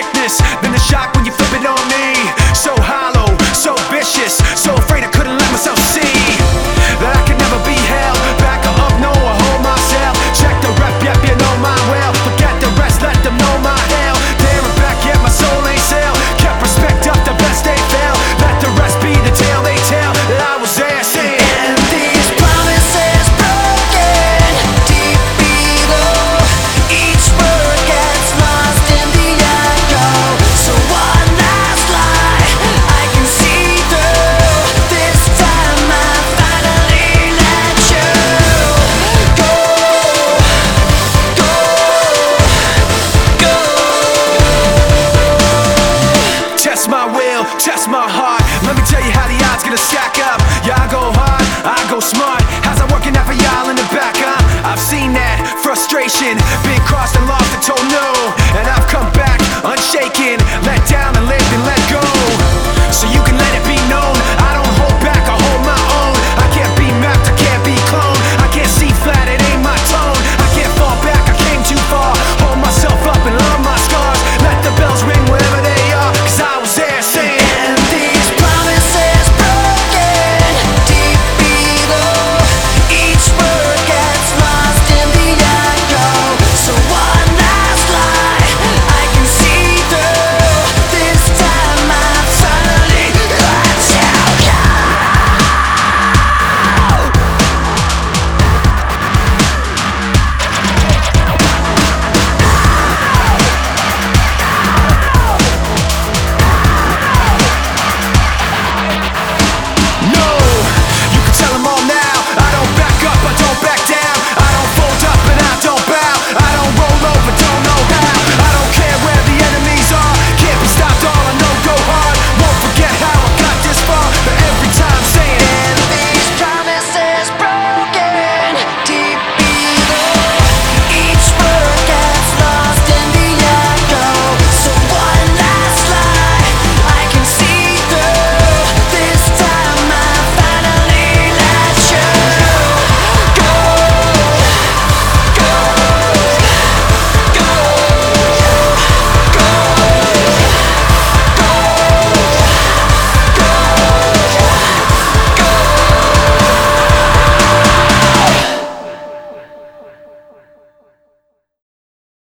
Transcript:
sickness than the shock Test my will, test my heart. Let me tell you how the odds gonna stack up. Yeah, I go hard, I go smart. How's I working out for y'all in the back. I've seen that frustration. Been crossed and lost and told no. And I've come back.